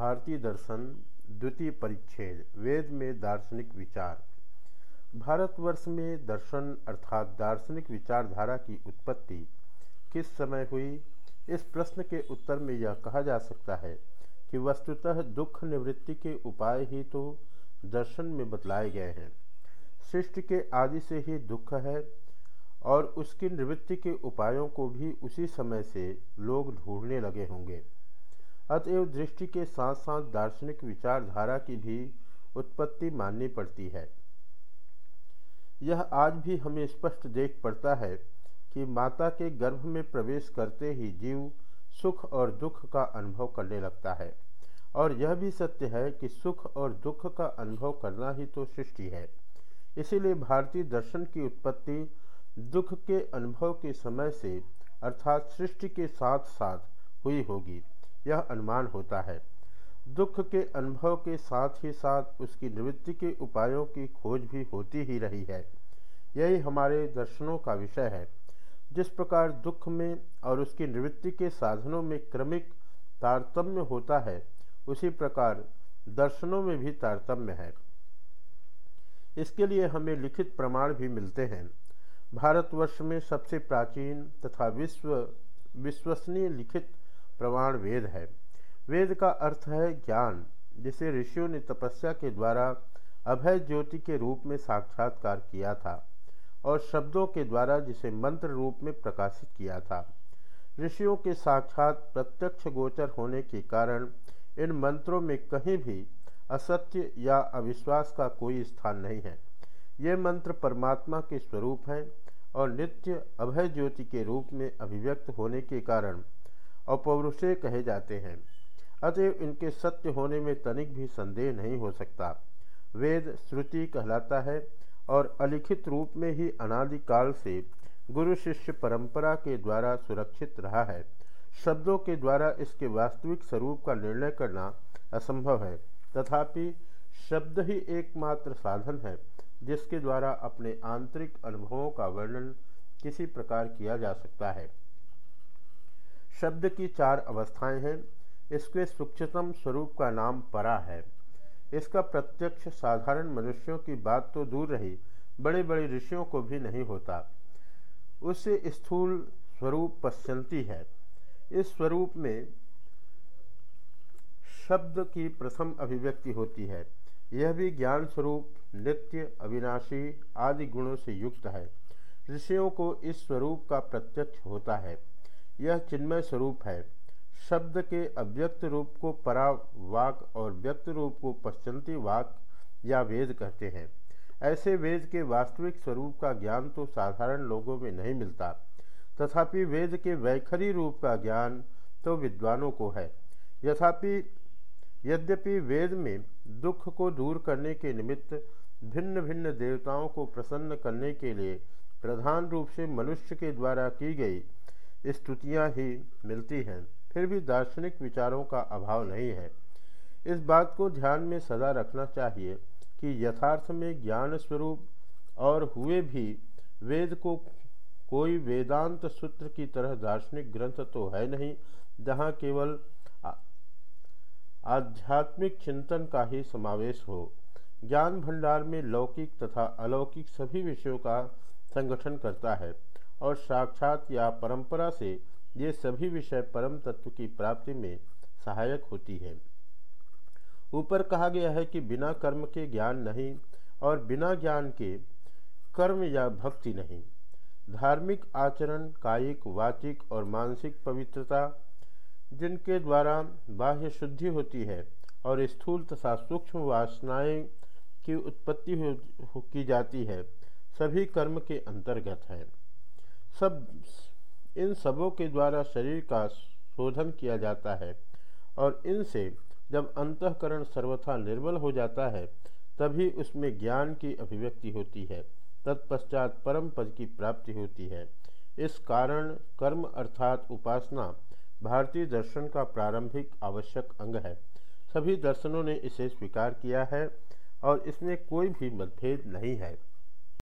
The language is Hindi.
भारतीय दर्शन, द्वितीय परिच्छेद, वेद में दार्शनिक विचार। भारतवर्ष में दर्शन अर्थात दार्शनिक विचारधारा की उत्पत्ति किस समय हुई? इस प्रश्न के उत्तर में यह कहा जा सकता है कि वस्तुतः दुख निवृत्ति के उपाय ही तो दर्शन में बतलाए गए हैं। सृष्टि के आदि से ही दुख है और उसकी निवृत्ति के उपायों को भी उसी समय से लोग ढूँढने लगे होंगे। अतएव दृष्टि के साथ साथ दार्शनिक विचारधारा की भी उत्पत्ति माननी पड़ती है। यह आज भी हमें स्पष्ट देख पड़ता है कि माता के गर्भ में प्रवेश करते ही जीव सुख और दुख का अनुभव करने लगता है। और यह भी सत्य है कि सुख और दुख का अनुभव करना ही तो सृष्टि है। इसीलिए भारतीय दर्शन की उत्पत्ति दुख के अनुभव के समय से अर्थात सृष्टि के साथ साथ हुई होगी। यह अनुमान होता है। दुख के अनुभव के साथ ही साथ उसकी निवृत्ति के उपायों की खोज भी होती ही रही है। यही हमारे दर्शनों का विषय है। जिस प्रकार दुख में और उसकी निवृत्ति के साधनों में क्रमिक तारतम्य होता है, उसी प्रकार दर्शनों में भी तारतम्य है। इसके लिए हमें लिखित प्रमाण भी मिलते हैं। भारतवर्ष में सबसे प्राचीन तथा विश्व, विश्वसनीय लिखित प्रमाण वेद है। वेद का अर्थ है ज्ञान, जिसे ऋषियों ने तपस्या के द्वारा अभय ज्योति के रूप में साक्षात्कार किया था और शब्दों के द्वारा जिसे मंत्र रूप में प्रकाशित किया था। ऋषियों के साक्षात प्रत्यक्ष गोचर होने के कारण इन मंत्रों में कहीं भी असत्य या अविश्वास का कोई स्थान नहीं है। ये मंत्र परमात्मा के स्वरूप हैं और नित्य अभय ज्योति के रूप में अभिव्यक्त होने के कारण अपौरुषे कहे जाते हैं। अतएव इनके सत्य होने में तनिक भी संदेह नहीं हो सकता। वेद श्रुति कहलाता है और अलिखित रूप में ही अनादिकाल से गुरु शिष्य परंपरा के द्वारा सुरक्षित रहा है। शब्दों के द्वारा इसके वास्तविक स्वरूप का निर्णय करना असंभव है। तथापि शब्द ही एकमात्र साधन है, जिसके द्वारा अपने आंतरिक अनुभवों का वर्णन किसी प्रकार किया जा सकता है। शब्द की चार अवस्थाएँ हैं। इसके सूक्ष्मतम स्वरूप का नाम परा है। इसका प्रत्यक्ष साधारण मनुष्यों की बात तो दूर रही बड़े बड़े ऋषियों को भी नहीं होता। उससे स्थूल स्वरूप पश्चंती है। इस स्वरूप में शब्द की प्रथम अभिव्यक्ति होती है। यह भी ज्ञान स्वरूप, नित्य, अविनाशी आदि गुणों से युक्त है। ऋषियों को इस स्वरूप का प्रत्यक्ष होता है। यह चिन्मय स्वरूप है। शब्द के अव्यक्त रूप को परा वाक और व्यक्त रूप को पश्चंती वाक या वेद कहते हैं। ऐसे वेद के वास्तविक स्वरूप का ज्ञान तो साधारण लोगों में नहीं मिलता। तथापि वेद के वैखरी रूप का ज्ञान तो विद्वानों को है। यथापि, यद्यपि वेद में दुख को दूर करने के निमित्त भिन्न भिन्न देवताओं को प्रसन्न करने के लिए प्रधान रूप से मनुष्य के द्वारा की गई स्तुतियाँ ही मिलती हैं, फिर भी दार्शनिक विचारों का अभाव नहीं है। इस बात को ध्यान में सदा रखना चाहिए कि यथार्थ में ज्ञान स्वरूप और हुए भी वेद को कोई वेदांत सूत्र की तरह दार्शनिक ग्रंथ तो है नहीं, जहाँ केवल आध्यात्मिक चिंतन का ही समावेश हो। ज्ञान भंडार में लौकिक तथा अलौकिक सभी विषयों का संगठन करता है। और साक्षात या परंपरा से ये सभी विषय परम तत्व की प्राप्ति में सहायक होती है। ऊपर कहा गया है कि बिना कर्म के ज्ञान नहीं और बिना ज्ञान के कर्म या भक्ति नहीं। धार्मिक आचरण, कायिक, वाचिक और मानसिक पवित्रता जिनके द्वारा बाह्य शुद्धि होती है और स्थूल तथा सूक्ष्म वासनाएँ की उत्पत्ति की जाती है, सभी कर्म के अंतर्गत है। सब इन सबों के द्वारा शरीर का शोधन किया जाता है और इनसे जब अंतकरण सर्वथा निर्बल हो जाता है, तभी उसमें ज्ञान की अभिव्यक्ति होती है, तत्पश्चात परम पद की प्राप्ति होती है। इस कारण कर्म अर्थात उपासना भारतीय दर्शन का प्रारंभिक आवश्यक अंग है। सभी दर्शनों ने इसे स्वीकार किया है और इसमें कोई भी मतभेद नहीं है।